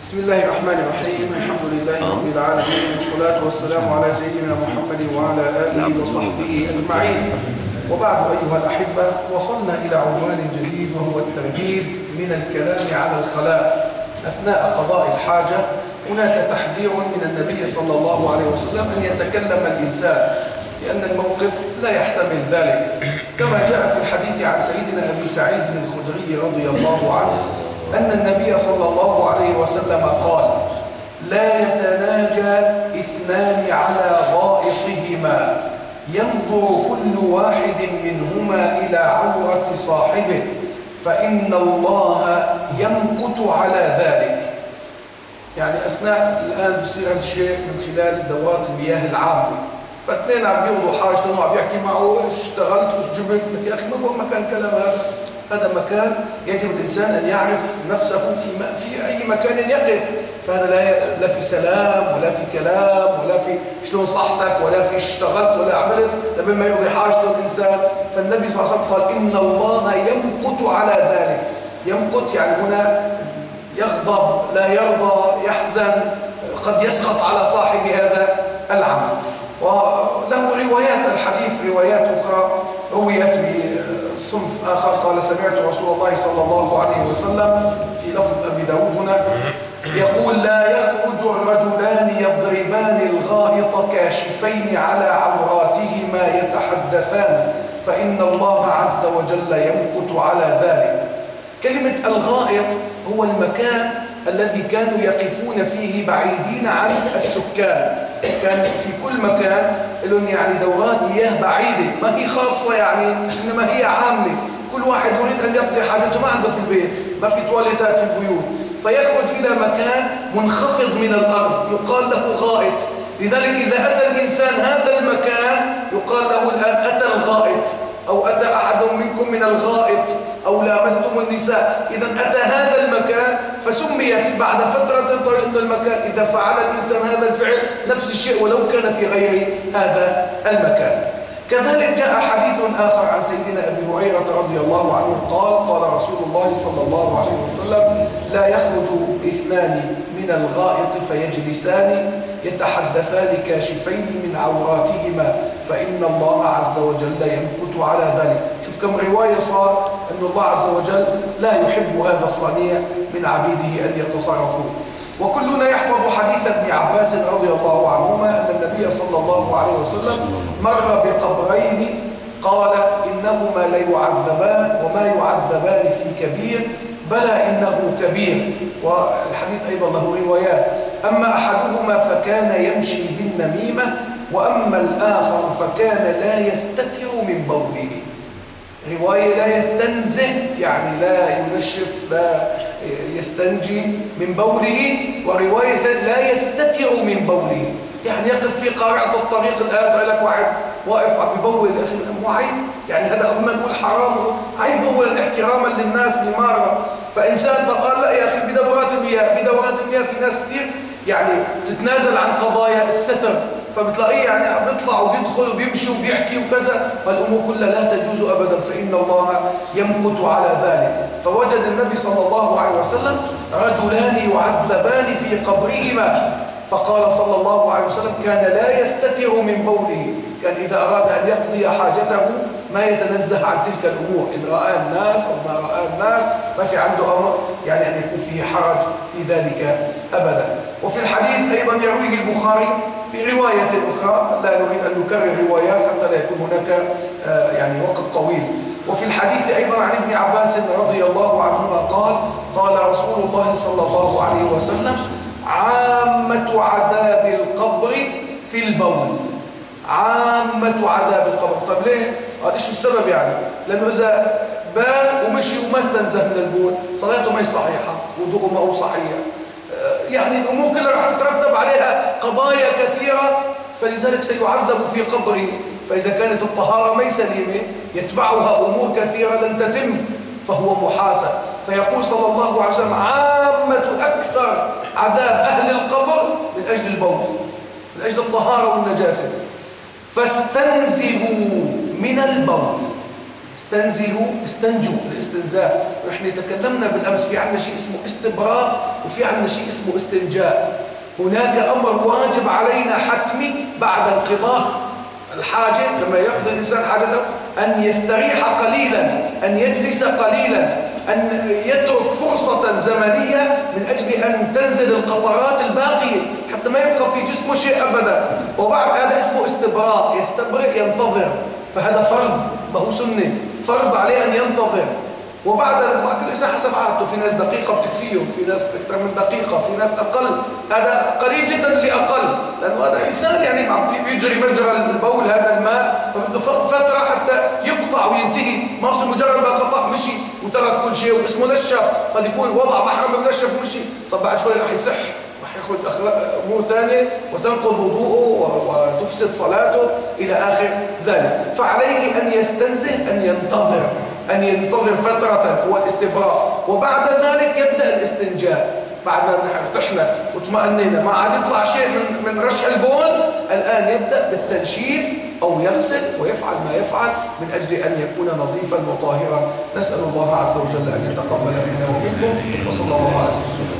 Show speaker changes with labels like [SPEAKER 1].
[SPEAKER 1] بسم الله الرحمن الرحيم. الحمد لله رب العالمين. والصلاة والسلام على سيدنا محمد وعلى آله وصحبه أجمعين. وبعد أيها الأحبة وصلنا إلى عنوان جديد وهو الترهيب من الكلام على الخلاء. أثناء قضاء الحاجة هناك تحذير من النبي صلى الله عليه وسلم أن يتكلم الإنسان لأن الموقف لا يحتمل ذلك. كما جاء في الحديث عن سيدنا أبي سعيد الخدري رضي الله عنه أن النبي صلى الله عليه وسلم قال لا يتناجى اثنان على غائطهما ينظر كل واحد منهما إلى عورة صاحبه فإن الله يمقت على ذلك. يعني أثناء الآن بصير عند شيء من خلال دورات المياه العامة فاثنين عم بيقضوا حاجته وعم بيحكي معه اشتغلت وايش جبت يا أخي ما هو مكان كلام هذا. هذا مكان يجب الإنسان أن يعرف نفسه في في أي مكان يقف. فهذا لا لا في سلام ولا في كلام ولا في شلون صحتك ولا في اشتغلت ولا عملت. قبل ما يقضي حاجته الإنسان. فالنبي صلى الله عليه وسلم قال إن الله يمقت على ذلك. يمقت يعني هنا يغضب لا يرضى يحزن قد يسخط على صاحب هذا العمل. وله روايات الحديث روايات أخرى رويت بصنف آخر قال سمعت رسول الله صلى الله عليه وسلم في لفظ أبي داود هنا يقول لا يخرج الرجلان يضربان الغائط كاشفين على عوراتهما يتحدثان فإن الله عز وجل يمقت على ذلك. كلمة الغائط هو المكان الذي كانوا يقفون فيه بعيدين عن السكان. كان في كل مكان لهم يعني دورات مياه بعيدة. ما هي خاصة يعني إنما هي عامة. كل واحد يريد أن يقضي حاجته. ما عنده في البيت ما في تواليتات في البيوت. فيخرج إلى مكان منخفض من الأرض. يقال له غائط. لذلك إذا أتى الإنسان هذا المكان يقال له الآن أتى الغائط أو أتى أحد منكم من الغائط. أو لامستم النساء. إذا أتى هذا المكان فسميت بعد فترة طويلة المكان. إذا فعل الإنسان هذا الفعل نفس الشيء ولو كان في غير هذا المكان. كذلك جاء حديث آخر عن سيدنا أبي هريرة رضي الله عنه. قال قال رسول الله صلى الله عليه وسلم لا يخرج اثنان من الغائط فيجلسان يتحدثان كاشفين من عوراتهما فإن الله عز وجل يمقت على ذلك. شوف كم رواية صار. أن الله عز وجل لا يحب هذا الصنيع من عبيده أن يتصرفوا. وكلنا يحفظ حديث ابن عباس رضي الله عنهما أن النبي صلى الله عليه وسلم مر بقبرين قال إنهما ليعذبان وما يعذبان في كبير بلى إنه كبير. والحديث أيضا له روايات. أما أحدهما فكان يمشي بالنميمة وأما الآخر فكان لا يستتر من بوله. رواية لا يستنزه يعني لا ينشف لا يستنجي من بوله ورواية لا يستتر من بوله. يعني يقف في قارعة الطريق الآن قال لك واحد واقف عم ببول يا أخي مو عيب. يعني هذا نقول حرام عيب أولا احتراما للناس لمارة. فإنسان قال لا يا أخي بدورات المياه بدورات المياه في ناس كثير يعني تتنازل عن قضايا الستر. فبتلاقيه يعني بيطلع وبيدخل وبيمشي وبيحكي وكذا والامور كلها لا تجوز ابدا فإن الله يمقت على ذلك. فوجد النبي صلى الله عليه وسلم رجلان يعذبان في قبرهما. فقال صلى الله عليه وسلم كان لا يستتر من بوله كان إذا أراد أن يقضي حاجته ما يتنزه عن تلك الأمور. إن رأى الناس أو ما رأى الناس ما في عنده أمر يعني أن يكون فيه حرج في ذلك أبدا. وفي الحديث أيضا يرويه البخاري برواية أخرى لا نريد أن نكرر روايات حتى لا يكون هناك يعني وقت طويل. وفي الحديث أيضا عن ابن عباس رضي الله عنهما قال قال رسول الله صلى الله عليه وسلم عامة عذاب القبر في البول. عامة عذاب القبر. طب ليه؟ قال إيش السبب يعني؟ لأنه إذا بال ومشي وما استنزه من البول صلاته ما هي صحيحة وضوءه ما هو صحيح. يعني الأمور كلها راح عليها قضايا كثيرة فلذلك سيعذب في قبره فإذا كانت الطهارة سليمة يتبعها أمور كثيرة لن تتم فهو محاسب. فيقول صلى الله عليه وسلم عامة أكثر عذاب أهل القبر من أجل البول من أجل الطهارة والنجاسة. فاستنزهوا من البول. استنزهوا استنجوا الاستنزاء. نحن تكلمنا بالأمس في عندنا شيء اسمه استبراء وفي عندنا شيء اسمه استنجاء. هناك أمر واجب علينا حتمي بعد انقضاء الحاجة لما يقضي الإنسان حاجته أن يستريح قليلا أن يجلس قليلا أن يترك فرصة زمنية من أجل أن تنزل القطرات الباقية حتى ما يبقى في جسمه شيء أبدا. وبعد هذا اسمه استبراء يستبرئ ينتظر. فهذا فرض ما هو سنة. فرض عليه أن ينتظر. وبعد كل إنسان حسب عادته في ناس دقيقة بتكفيه في ناس أكثر من دقيقة في ناس أقل. هذا قليل جدا اللي أقل لأنه هذا إنسان يعني بيجري مجرى البول هذا الماء فبده فترة حتى يقطع وينتهي. ما بصير مجرد ما قطع مشي وترك كل شيء واسمه نشف. قد يكون وضع محرم ونشف ومشي. طب بعد شوي راح يصح راح ياخذ أمور ثانية وتنقض وضوءه وتفسد صلاته إلى آخر ذلك. فعليه أن يستنزه أن ينتظر. أن ينتظر فترة هو الاستبراء. وبعد ذلك يبدأ الاستنجاء. بعد ما ارتحنا واطمأنينا ما عاد يطلع شيء من من رشح البول. الآن يبدأ بالتنشيف أو يغسل ويفعل ما يفعل من أجل أن يكون نظيفا وطاهرا. نسأل الله عز وجل أن يتقبل منا ومنكم. وصلى الله على سيدنا